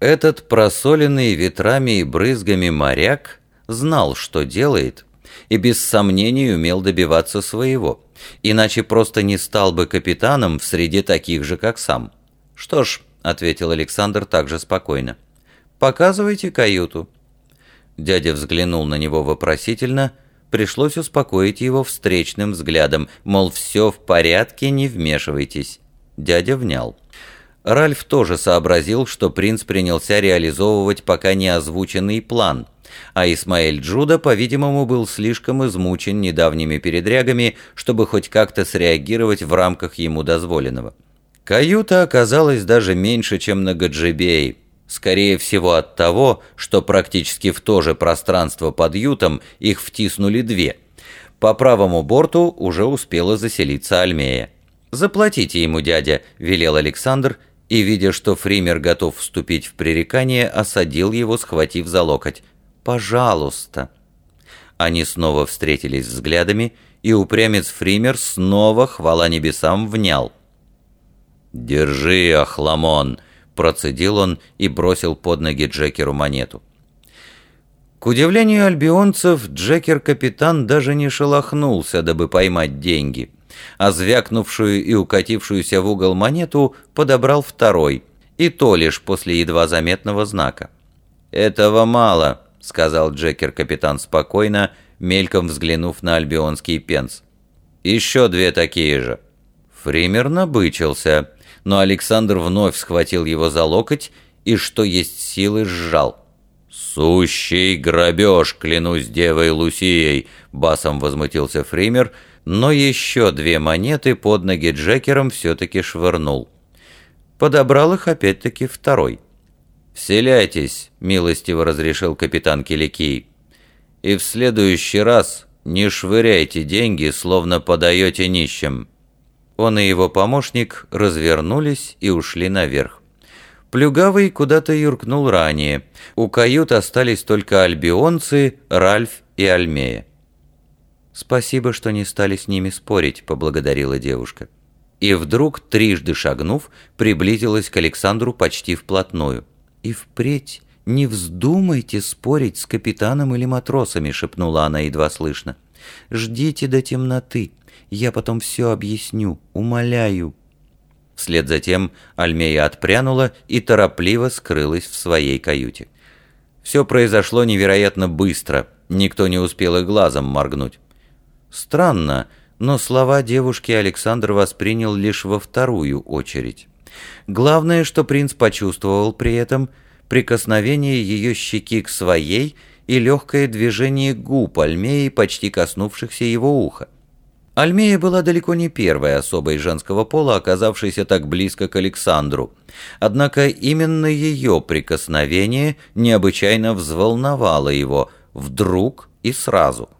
Этот просоленный ветрами и брызгами моряк знал, что делает, и без сомнений умел добиваться своего, иначе просто не стал бы капитаном в среде таких же, как сам. «Что ж», — ответил Александр также спокойно, — «показывайте каюту». Дядя взглянул на него вопросительно, пришлось успокоить его встречным взглядом, мол, все в порядке, не вмешивайтесь. Дядя внял. Ральф тоже сообразил, что принц принялся реализовывать пока не озвученный план, а Исмаэль Джуда, по-видимому, был слишком измучен недавними передрягами, чтобы хоть как-то среагировать в рамках ему дозволенного. Каюта оказалась даже меньше, чем на Гаджибее, скорее всего от того, что практически в то же пространство под ютом их втиснули две. По правому борту уже успела заселиться Альмея. «Заплатите ему, дядя», — велел Александр, — и, видя, что Фример готов вступить в пререкание, осадил его, схватив за локоть. «Пожалуйста!» Они снова встретились взглядами, и упрямец Фример снова, хвала небесам, внял. «Держи, Ахламон!» — процедил он и бросил под ноги Джекеру монету. К удивлению альбионцев, Джекер-капитан даже не шелохнулся, дабы поймать деньги — а звякнувшую и укатившуюся в угол монету подобрал второй, и то лишь после едва заметного знака. «Этого мало», — сказал Джекер-капитан спокойно, мельком взглянув на альбионский пенс. «Еще две такие же». Фример набычился, но Александр вновь схватил его за локоть и, что есть силы, сжал. «Сущий грабеж, клянусь девой Лусией!» — басом возмутился Фример — но еще две монеты под ноги Джекером все-таки швырнул. Подобрал их опять-таки второй. «Вселяйтесь», — милостиво разрешил капитан Киликий. «И в следующий раз не швыряйте деньги, словно подаете нищим». Он и его помощник развернулись и ушли наверх. Плюгавый куда-то юркнул ранее. У кают остались только альбионцы, Ральф и Альмея. «Спасибо, что не стали с ними спорить», — поблагодарила девушка. И вдруг, трижды шагнув, приблизилась к Александру почти вплотную. «И впредь не вздумайте спорить с капитаном или матросами», — шепнула она едва слышно. «Ждите до темноты, я потом все объясню, умоляю». Вслед за тем Альмея отпрянула и торопливо скрылась в своей каюте. Все произошло невероятно быстро, никто не успел и глазом моргнуть. Странно, но слова девушки Александр воспринял лишь во вторую очередь. Главное, что принц почувствовал при этом, прикосновение ее щеки к своей и легкое движение губ Альмеи, почти коснувшихся его уха. Альмея была далеко не первой особой женского пола, оказавшейся так близко к Александру. Однако именно ее прикосновение необычайно взволновало его, вдруг и сразу –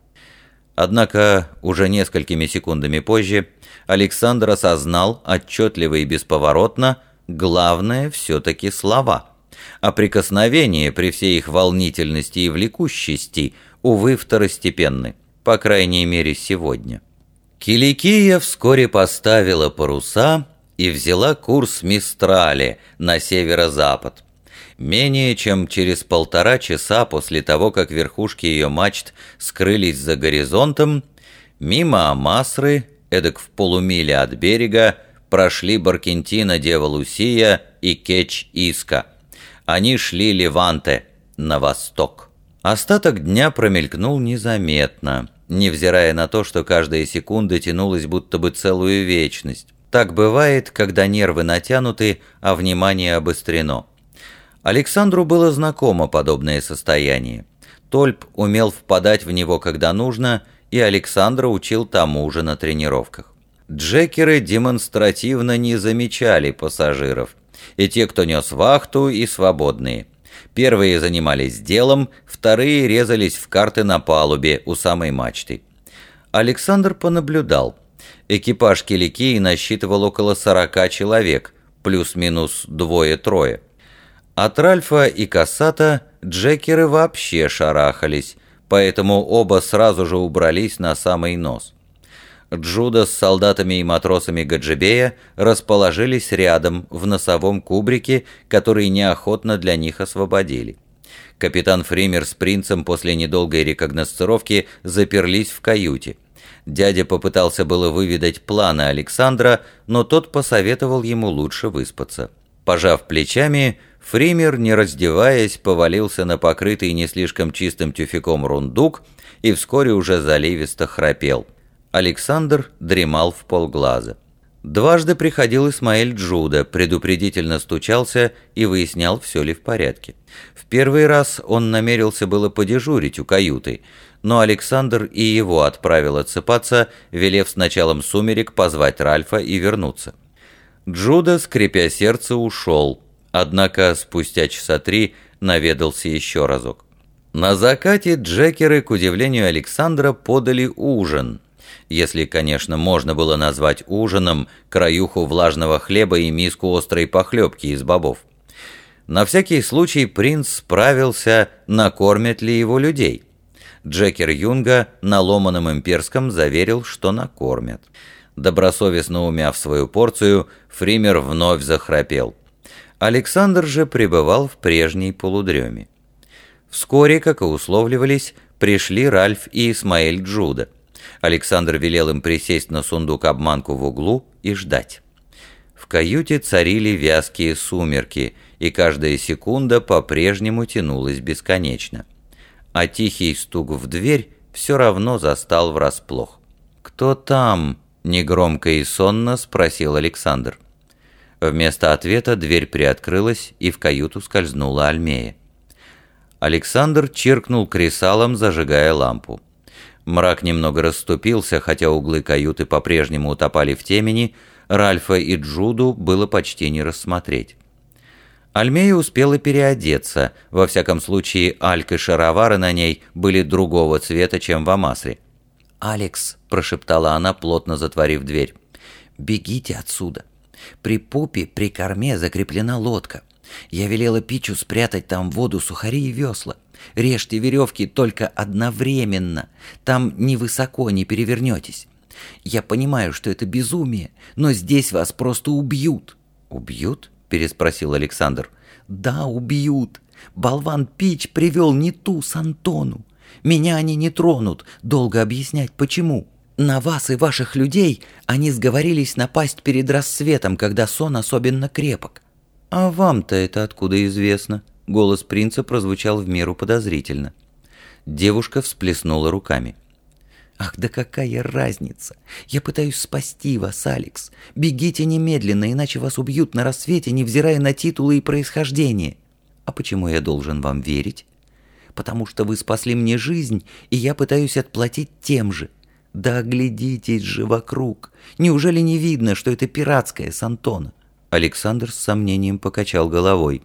Однако уже несколькими секундами позже Александр осознал отчетливо и бесповоротно, главное все-таки слова. А прикосновения при всей их волнительности и влекущести, увы, второстепенны, по крайней мере сегодня. Киликия вскоре поставила паруса и взяла курс Мистрали на северо-запад – Менее чем через полтора часа после того, как верхушки ее мачт скрылись за горизонтом, мимо Амасры, эдак в полумиле от берега, прошли Баркентина Дева Лусия и Кеч Иска. Они шли Леванте, на восток. Остаток дня промелькнул незаметно, невзирая на то, что каждая секунда тянулась будто бы целую вечность. Так бывает, когда нервы натянуты, а внимание обострено. Александру было знакомо подобное состояние. Тольп умел впадать в него, когда нужно, и Александра учил тому же на тренировках. Джекеры демонстративно не замечали пассажиров, и те, кто нес вахту, и свободные. Первые занимались делом, вторые резались в карты на палубе у самой мачты. Александр понаблюдал. Экипаж Киликии насчитывал около 40 человек, плюс-минус двое-трое. От Ральфа и Кассата джекеры вообще шарахались, поэтому оба сразу же убрались на самый нос. Джуда с солдатами и матросами Гаджибея расположились рядом в носовом кубрике, который неохотно для них освободили. Капитан Фример с принцем после недолгой рекогносцировки заперлись в каюте. Дядя попытался было выведать планы Александра, но тот посоветовал ему лучше выспаться. Пожав плечами, Фример, не раздеваясь, повалился на покрытый не слишком чистым тюфяком рундук и вскоре уже заливисто храпел. Александр дремал в полглаза. Дважды приходил Исмаэль Джуда, предупредительно стучался и выяснял, все ли в порядке. В первый раз он намерился было подежурить у каюты, но Александр и его отправил отсыпаться, велев с началом сумерек позвать Ральфа и вернуться. Джуда, скрипя сердце, ушел, однако спустя часа три наведался еще разок. На закате джекеры, к удивлению Александра, подали ужин – если, конечно, можно было назвать ужином краюху влажного хлеба и миску острой похлебки из бобов. На всякий случай принц справился, накормят ли его людей. Джекер Юнга на ломаном имперском заверил, что накормят. Добросовестно умяв свою порцию, Фример вновь захрапел. Александр же пребывал в прежней полудреме. Вскоре, как и условливались, пришли Ральф и Исмаэль Джуда – Александр велел им присесть на сундук-обманку в углу и ждать. В каюте царили вязкие сумерки, и каждая секунда по-прежнему тянулась бесконечно. А тихий стук в дверь все равно застал врасплох. «Кто там?» – негромко и сонно спросил Александр. Вместо ответа дверь приоткрылась, и в каюту скользнула Альмея. Александр чиркнул кресалом, зажигая лампу. Мрак немного расступился, хотя углы каюты по-прежнему утопали в темени, Ральфа и Джуду было почти не рассмотреть. Альмея успела переодеться, во всяком случае альк и шаровары на ней были другого цвета, чем в Амасре. «Алекс», — прошептала она, плотно затворив дверь, — «бегите отсюда. При пупе, при корме закреплена лодка. Я велела Пичу спрятать там воду сухари и весла. Режьте веревки только одновременно. Там ни высоко не перевернетесь. Я понимаю, что это безумие, но здесь вас просто убьют». «Убьют?» – переспросил Александр. «Да, убьют. Болван Пич привел не ту с Антону. Меня они не тронут. Долго объяснять, почему. На вас и ваших людей они сговорились напасть перед рассветом, когда сон особенно крепок». «А вам-то это откуда известно?» Голос принца прозвучал в меру подозрительно. Девушка всплеснула руками. «Ах, да какая разница! Я пытаюсь спасти вас, Алекс. Бегите немедленно, иначе вас убьют на рассвете, невзирая на титулы и происхождение. А почему я должен вам верить? Потому что вы спасли мне жизнь, и я пытаюсь отплатить тем же. Да оглядитесь же вокруг. Неужели не видно, что это пиратская с Антона?» Александр с сомнением покачал головой.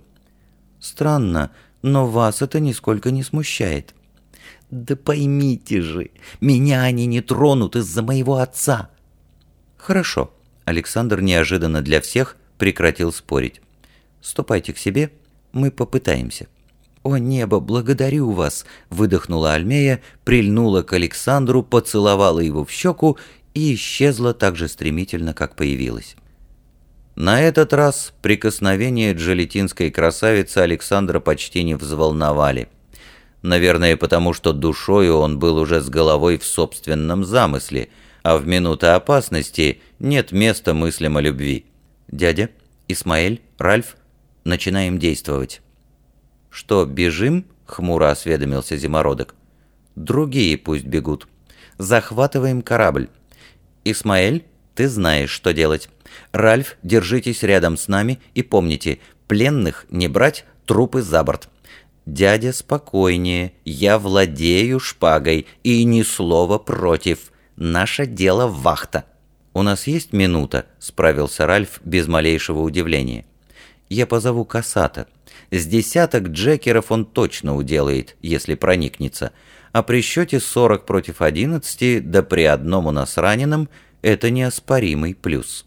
Странно, но вас это нисколько не смущает. Да поймите же, меня они не тронут из-за моего отца. Хорошо. Александр неожиданно для всех прекратил спорить. Ступайте к себе, мы попытаемся. «О небо, благодарю вас!» — выдохнула Альмея, прильнула к Александру, поцеловала его в щеку и исчезла так же стремительно, как появилась. На этот раз прикосновения джалетинской красавицы Александра почти не взволновали. Наверное, потому что душою он был уже с головой в собственном замысле, а в минуты опасности нет места мыслям о любви. «Дядя, Исмаэль, Ральф, начинаем действовать». «Что, бежим?» — хмуро осведомился Зимородок. «Другие пусть бегут. Захватываем корабль. Исмаэль, ты знаешь, что делать». Ральф, держитесь рядом с нами и помните, пленных не брать, трупы за борт. Дядя, спокойнее, я владею шпагой и ни слова против. Наше дело вахта. У нас есть минута, справился Ральф без малейшего удивления. Я позову Касата. С десяток джекеров он точно уделает, если проникнется. А при счете 40 против 11, да при одном у нас раненом, это неоспоримый плюс.